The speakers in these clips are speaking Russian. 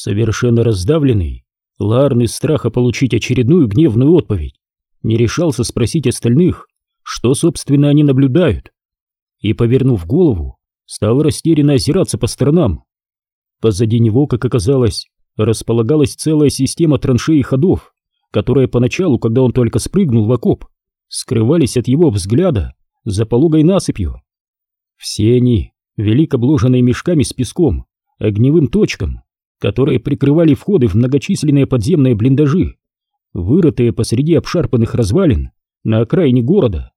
Совершенно раздавленный, Ларн из страха получить очередную гневную отповедь не решался спросить остальных, что, собственно, они наблюдают, и, повернув голову, стал растерянно озираться по сторонам. Позади него, как оказалось, располагалась целая система траншей и ходов, которые поначалу, когда он только спрыгнул в окоп, скрывались от его взгляда за пологой насыпью. Все они вели к мешками с песком, огневым точкам, которые прикрывали входы в многочисленные подземные блиндажи, вырытые посреди обшарпанных развалин на окраине города.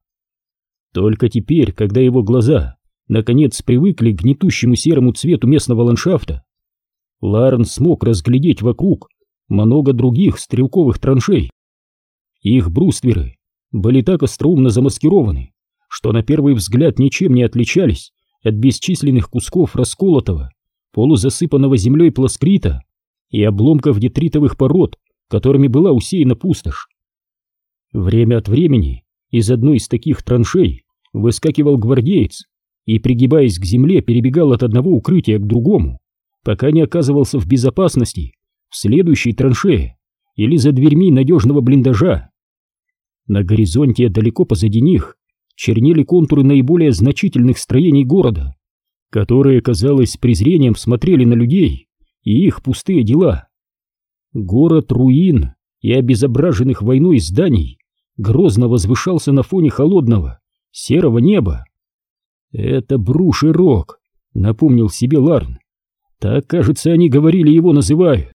Только теперь, когда его глаза наконец привыкли к гнетущему серому цвету местного ландшафта, Ларн смог разглядеть вокруг много других стрелковых траншей. Их брустверы были так остроумно замаскированы, что на первый взгляд ничем не отличались от бесчисленных кусков расколотого, полузасыпанного землей пласкрита и обломков детритовых пород, которыми была усеяна пустошь. Время от времени из одной из таких траншей выскакивал гвардеец и, пригибаясь к земле, перебегал от одного укрытия к другому, пока не оказывался в безопасности в следующей траншее или за дверьми надежного блиндажа. На горизонте далеко позади них чернели контуры наиболее значительных строений города, которые, казалось, с презрением смотрели на людей и их пустые дела. Город руин и обезображенных войной зданий грозно возвышался на фоне холодного, серого неба. «Это Бруш и Рок», — напомнил себе Ларн. «Так, кажется, они говорили его называют».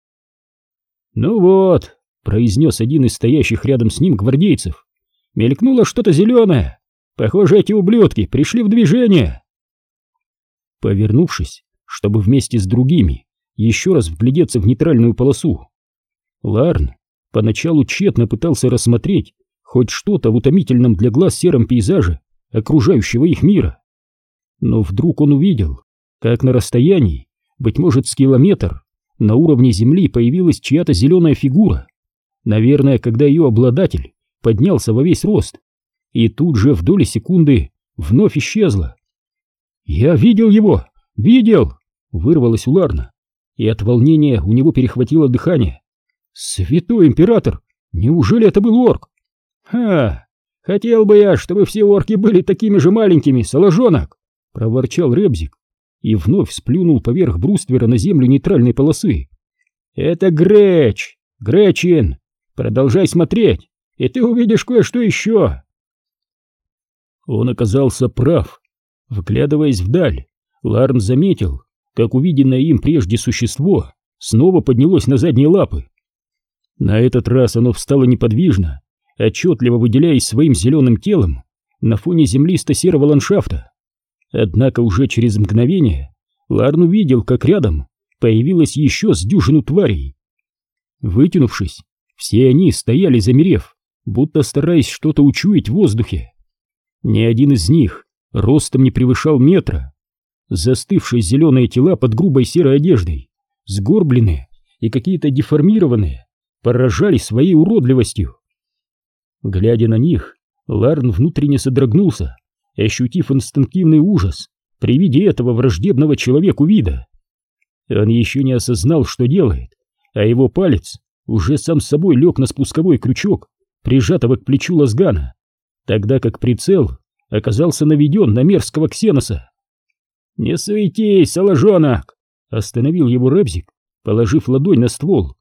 «Ну вот», — произнес один из стоящих рядом с ним гвардейцев, — «мелькнуло что-то зеленое. Похоже, эти ублюдки пришли в движение». Повернувшись, чтобы вместе с другими еще раз вглядеться в нейтральную полосу, Ларн поначалу тщетно пытался рассмотреть хоть что-то в утомительном для глаз сером пейзаже окружающего их мира. Но вдруг он увидел, как на расстоянии, быть может, с километр, на уровне земли появилась чья-то зеленая фигура. Наверное, когда ее обладатель поднялся во весь рост, и тут же в доли секунды вновь исчезла. «Я видел его! Видел!» — вырвалось у Ларна, и от волнения у него перехватило дыхание. «Святой император! Неужели это был орк?» «Ха! Хотел бы я, чтобы все орки были такими же маленькими, соложонок!» — проворчал Ребзик и вновь сплюнул поверх бруствера на землю нейтральной полосы. «Это Греч! Гречин! Продолжай смотреть, и ты увидишь кое-что еще!» Он оказался прав. Вглядываясь вдаль, Ларн заметил, как увиденное им прежде существо снова поднялось на задние лапы. На этот раз оно встало неподвижно, отчетливо выделяясь своим зеленым телом на фоне землисто-серого ландшафта. Однако уже через мгновение Ларн увидел, как рядом появилось еще с дюжину тварей. Вытянувшись, все они стояли замерев, будто стараясь что-то учуять в воздухе. Ни один из них ростом не превышал метра. Застывшие зеленые тела под грубой серой одеждой, сгорбленные и какие-то деформированные, поражали своей уродливостью. Глядя на них, Ларн внутренне содрогнулся, ощутив инстинктивный ужас при виде этого враждебного человеку вида. Он еще не осознал, что делает, а его палец уже сам собой лег на спусковой крючок, прижатого к плечу Лазгана, тогда как прицел оказался наведен на мерзкого ксеноса. «Не суетись, соложонок!» — остановил его Ребзик, положив ладонь на ствол.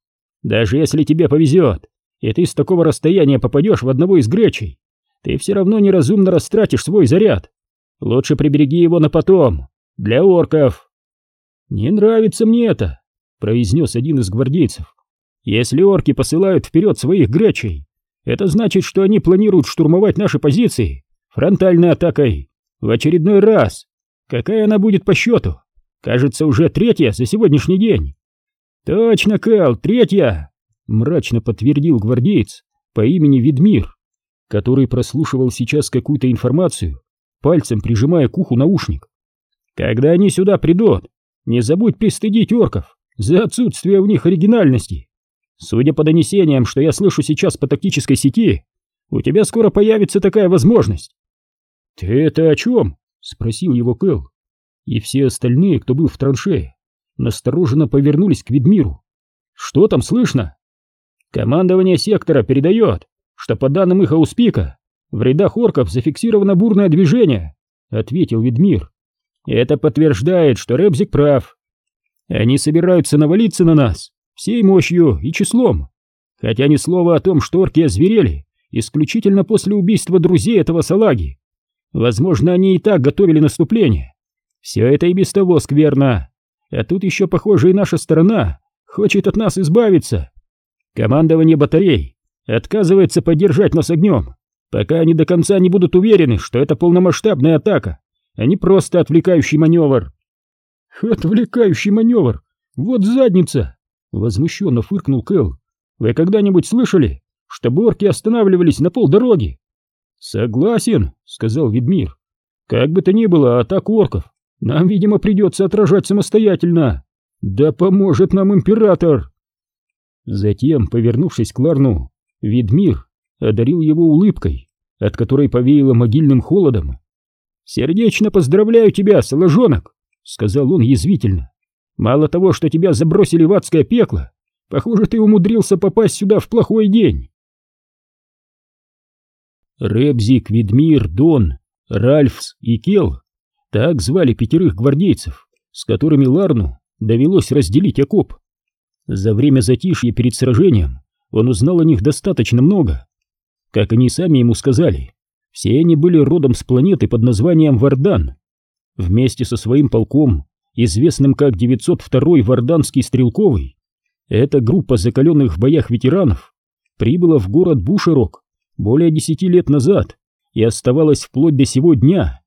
Даже если тебе повезет, и ты с такого расстояния попадешь в одного из гречей, ты все равно неразумно растратишь свой заряд. Лучше прибереги его на потом, для орков. Не нравится мне это, произнес один из гвардейцев. Если орки посылают вперед своих гречей, это значит, что они планируют штурмовать наши позиции фронтальной атакой в очередной раз. Какая она будет по счету? Кажется, уже третья за сегодняшний день. «Точно, Кэл, третья!» — мрачно подтвердил гвардеец по имени Ведмир, который прослушивал сейчас какую-то информацию, пальцем прижимая к уху наушник. «Когда они сюда придут, не забудь пристыдить орков за отсутствие у них оригинальности. Судя по донесениям, что я слышу сейчас по тактической сети, у тебя скоро появится такая возможность». «Ты это о чем?» — спросил его Кэл. И все остальные, кто был в траншее, настороженно повернулись к Ведмиру. Что там слышно? Командование сектора передает, что по данным их ауспика в рядах орков зафиксировано бурное движение, ответил Ведмир. Это подтверждает, что Ребзик прав. Они собираются навалиться на нас всей мощью и числом. Хотя ни слова о том, что орки озверели, исключительно после убийства друзей этого салаги. Возможно, они и так готовили наступление. Все это и без того скверно. А тут еще, похоже, и наша сторона хочет от нас избавиться. Командование батарей отказывается поддержать нас огнем, пока они до конца не будут уверены, что это полномасштабная атака, а не просто отвлекающий маневр. Отвлекающий маневр? Вот задница! Возмущенно фыркнул Кэл. Вы когда-нибудь слышали, что борки останавливались на полдороги? Согласен, сказал Ведмир. Как бы то ни было, атаку орков нам, видимо, придется отражать самостоятельно. Да поможет нам император!» Затем, повернувшись к Ларну, Ведмир одарил его улыбкой, от которой повеяло могильным холодом. «Сердечно поздравляю тебя, соложонок!» — сказал он язвительно. «Мало того, что тебя забросили в адское пекло, похоже, ты умудрился попасть сюда в плохой день!» Ребзик, Ведмир, Дон, Ральфс и Кел так звали пятерых гвардейцев, с которыми Ларну довелось разделить окоп. За время затишья перед сражением он узнал о них достаточно много. Как они сами ему сказали, все они были родом с планеты под названием Вардан. Вместе со своим полком, известным как 902-й Варданский стрелковый, эта группа закаленных в боях ветеранов прибыла в город Бушерок более десяти лет назад и оставалась вплоть до сего дня.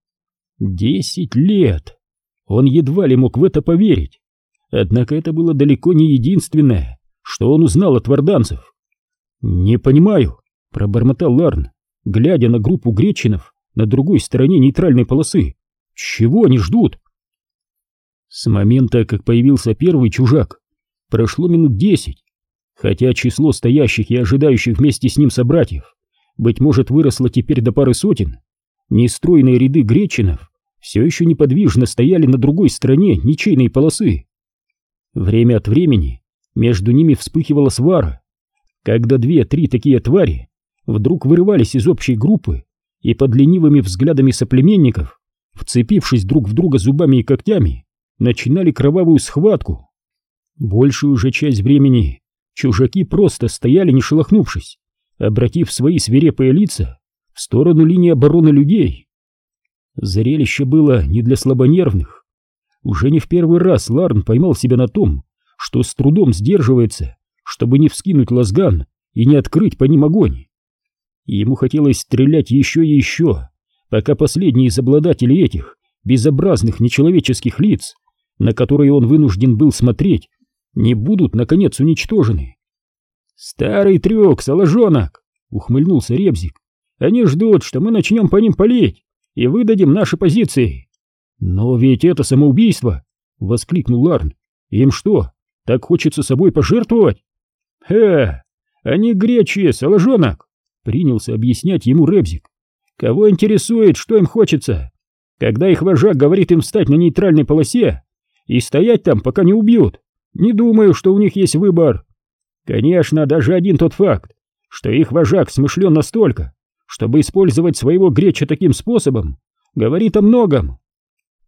Десять лет! Он едва ли мог в это поверить. Однако это было далеко не единственное, что он узнал от варданцев. «Не понимаю», — пробормотал Ларн, глядя на группу гречинов на другой стороне нейтральной полосы. «Чего они ждут?» С момента, как появился первый чужак, прошло минут десять, хотя число стоящих и ожидающих вместе с ним собратьев, быть может, выросло теперь до пары сотен. Нестройные ряды гречинов все еще неподвижно стояли на другой стороне ничейной полосы. Время от времени между ними вспыхивала свара, когда две-три такие твари вдруг вырывались из общей группы и под ленивыми взглядами соплеменников, вцепившись друг в друга зубами и когтями, начинали кровавую схватку. Большую же часть времени чужаки просто стояли не шелохнувшись, обратив свои свирепые лица в сторону линии обороны людей. Зрелище было не для слабонервных. Уже не в первый раз Ларн поймал себя на том, что с трудом сдерживается, чтобы не вскинуть лазган и не открыть по ним огонь. Ему хотелось стрелять еще и еще, пока последние из обладателей этих безобразных нечеловеческих лиц, на которые он вынужден был смотреть, не будут, наконец, уничтожены. «Старый трюк, соложонок!» — ухмыльнулся Ребзик. Они ждут, что мы начнем по ним палить и выдадим наши позиции. Но ведь это самоубийство, воскликнул Ларн. Им что, так хочется собой пожертвовать? Хе, они гречьи, соложонок, принялся объяснять ему Ребзик. Кого интересует, что им хочется? Когда их вожак говорит им встать на нейтральной полосе и стоять там, пока не убьют, не думаю, что у них есть выбор. Конечно, даже один тот факт, что их вожак смышлен настолько, чтобы использовать своего греча таким способом, говорит о многом.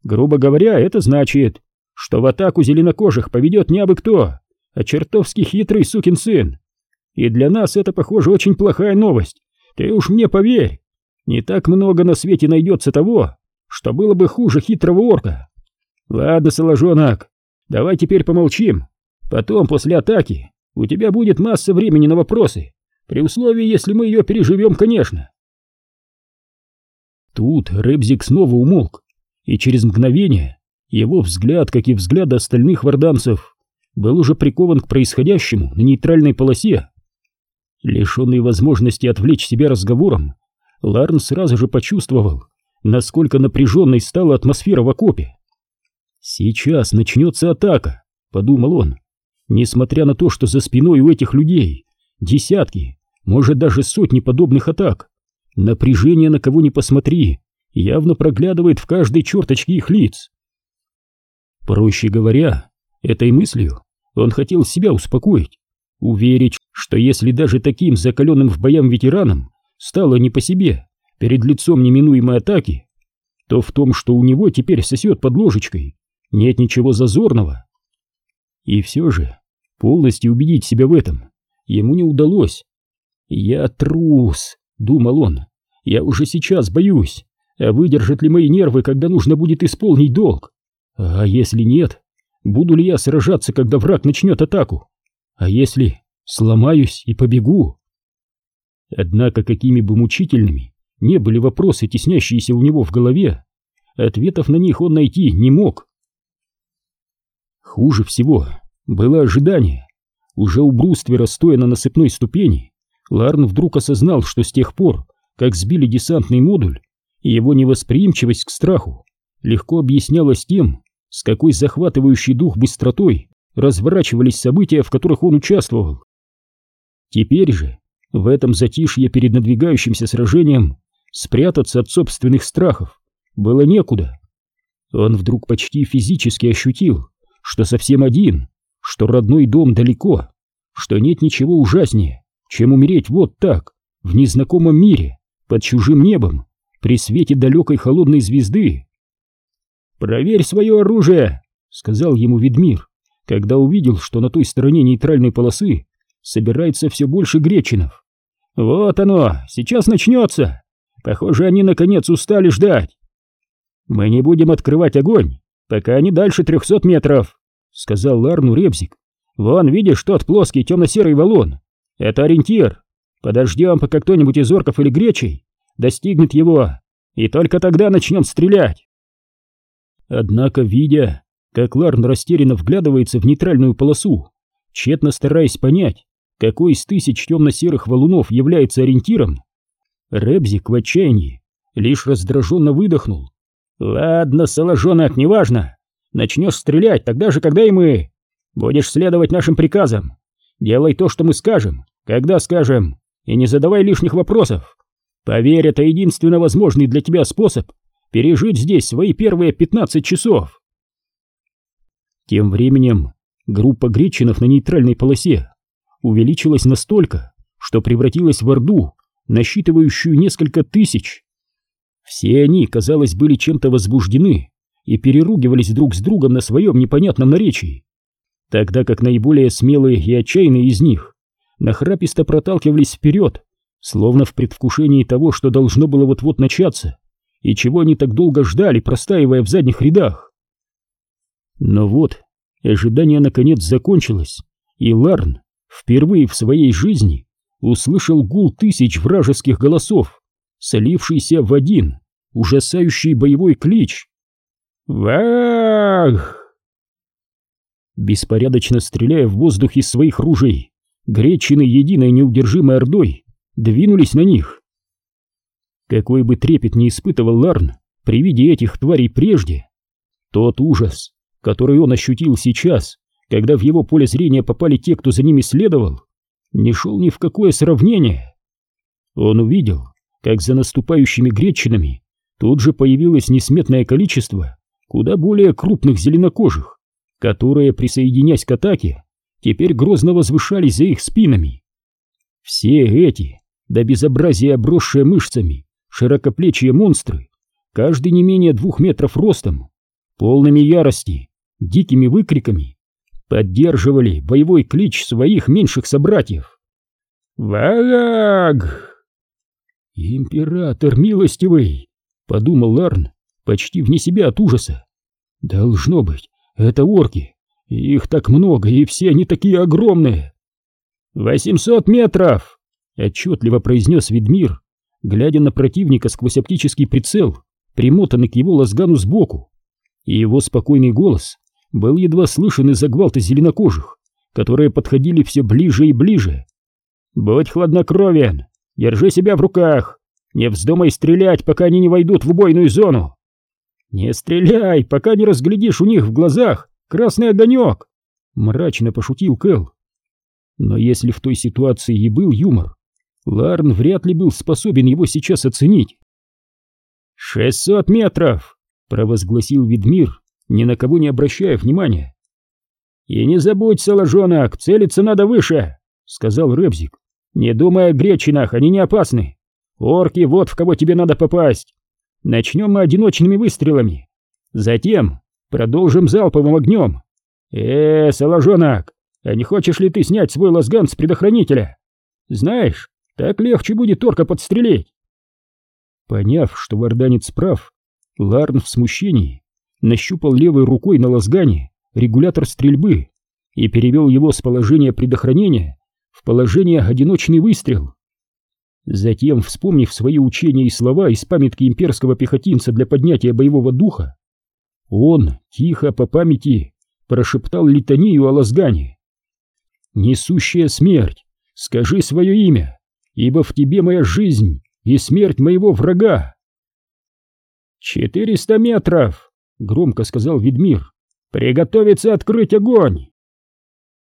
Грубо говоря, это значит, что в атаку зеленокожих поведет не абы кто, а чертовски хитрый сукин сын. И для нас это, похоже, очень плохая новость. Ты уж мне поверь, не так много на свете найдется того, что было бы хуже хитрого орка. Ладно, соложонок, давай теперь помолчим. Потом, после атаки, у тебя будет масса времени на вопросы. При условии, если мы ее переживем, конечно. Тут Ребзик снова умолк, и через мгновение его взгляд, как и взгляд остальных варданцев, был уже прикован к происходящему на нейтральной полосе. Лишенный возможности отвлечь себя разговором, Ларн сразу же почувствовал, насколько напряженной стала атмосфера в окопе. «Сейчас начнется атака», — подумал он, несмотря на то, что за спиной у этих людей десятки, может даже сотни подобных атак. Напряжение на кого ни посмотри, явно проглядывает в каждой черточке их лиц. Проще говоря, этой мыслью Он хотел себя успокоить, уверить, что если даже таким закаленным в боям ветеранам стало не по себе перед лицом неминуемой атаки, то в том, что у него теперь сосет под ложечкой, нет ничего зазорного. И все же полностью убедить себя в этом ему не удалось. «Я трус», — думал он, — «я уже сейчас боюсь, а выдержат ли мои нервы, когда нужно будет исполнить долг? А если нет, буду ли я сражаться, когда враг начнет атаку? А если сломаюсь и побегу?» Однако какими бы мучительными не были вопросы, теснящиеся у него в голове, ответов на них он найти не мог. Хуже всего было ожидание. Уже у бруствера, стоя на насыпной ступени, Ларн вдруг осознал, что с тех пор, как сбили десантный модуль, его невосприимчивость к страху легко объяснялась тем, с какой захватывающей дух быстротой разворачивались события, в которых он участвовал. Теперь же, в этом затишье перед надвигающимся сражением, спрятаться от собственных страхов было некуда. Он вдруг почти физически ощутил, что совсем один, что родной дом далеко, что нет ничего ужаснее, чем умереть вот так, в незнакомом мире, под чужим небом, при свете далекой холодной звезды. «Проверь свое оружие!» — сказал ему Ведмир, когда увидел, что на той стороне нейтральной полосы собирается все больше гречинов. «Вот оно, сейчас начнется! Похоже, они наконец устали ждать!» «Мы не будем открывать огонь, пока не дальше трехсот метров», — сказал Ларну Ребзик. «Вон, видишь тот плоский темно-серый валун? Это ориентир. Подождем, пока кто-нибудь из орков или гречей достигнет его, и только тогда начнем стрелять». Однако, видя, как Ларн растерянно вглядывается в нейтральную полосу, тщетно стараясь понять, какой из тысяч темно-серых валунов является ориентиром, Ребзик в отчаянии лишь раздраженно выдохнул. «Ладно, соложонок, неважно. Начнешь стрелять тогда же, когда и мы. Будешь следовать нашим приказам. Делай то, что мы скажем, когда скажем, и не задавай лишних вопросов. Поверь, это единственно возможный для тебя способ пережить здесь свои первые 15 часов». Тем временем группа гречинов на нейтральной полосе увеличилась настолько, что превратилась в орду, насчитывающую несколько тысяч. Все они, казалось, были чем-то возбуждены и переругивались друг с другом на своем непонятном наречии, тогда как наиболее смелые и отчаянные из них нахраписто проталкивались вперед, словно в предвкушении того, что должно было вот-вот начаться, и чего они так долго ждали, простаивая в задних рядах. Но вот, ожидание наконец закончилось, и Ларн впервые в своей жизни услышал гул тысяч вражеских голосов, солившийся в один ужасающий боевой клич. «Вах!» Беспорядочно стреляя в воздух из своих ружей, гречины единой неудержимой ордой двинулись на них. Какой бы трепет не испытывал Ларн при виде этих тварей прежде, тот ужас, который он ощутил сейчас, когда в его поле зрения попали те, кто за ними следовал, не шел ни в какое сравнение. Он увидел, как за наступающими гречинами тут же появилось несметное количество куда более крупных зеленокожих, которые, присоединяясь к атаке, теперь грозно возвышались за их спинами. Все эти, до безобразия обросшие мышцами, широкоплечие монстры, каждый не менее двух метров ростом, полными ярости, дикими выкриками, поддерживали боевой клич своих меньших собратьев. «Вараг!» «Император милостивый!» — подумал Ларн, почти вне себя от ужаса. «Должно быть, это орки. Их так много, и все они такие огромные!» «Восемьсот метров!» — отчетливо произнес Ведмир, глядя на противника сквозь оптический прицел, примотанный к его лазгану сбоку. И его спокойный голос был едва слышен из-за гвалта зеленокожих, которые подходили все ближе и ближе. «Будь хладнокровен, держи себя в руках, не вздумай стрелять, пока они не войдут в убойную зону!» «Не стреляй, пока не разглядишь у них в глазах красный огонек!» Мрачно пошутил Кэл. Но если в той ситуации и был юмор, Ларн вряд ли был способен его сейчас оценить. «Шестьсот метров!» — провозгласил Ведмир, ни на кого не обращая внимания. «И не забудь, соложонок, целиться надо выше», — сказал Ребзик. «Не думай о гречинах, они не опасны. Орки, вот в кого тебе надо попасть. Начнем мы одиночными выстрелами. Затем продолжим залповым огнем. Э, соложонок, а не хочешь ли ты снять свой лазган с предохранителя? Знаешь, так легче будет орка подстрелить». Поняв, что варданец прав, Ларн в смущении нащупал левой рукой на лазгане регулятор стрельбы и перевел его с положения предохранения в положение одиночный выстрел. Затем, вспомнив свои учения и слова из памятки имперского пехотинца для поднятия боевого духа, он тихо по памяти прошептал литанию о лазгане. «Несущая смерть, скажи свое имя, ибо в тебе моя жизнь и смерть моего врага!» «Четыреста метров!» — громко сказал Ведмир. «Приготовиться открыть огонь!»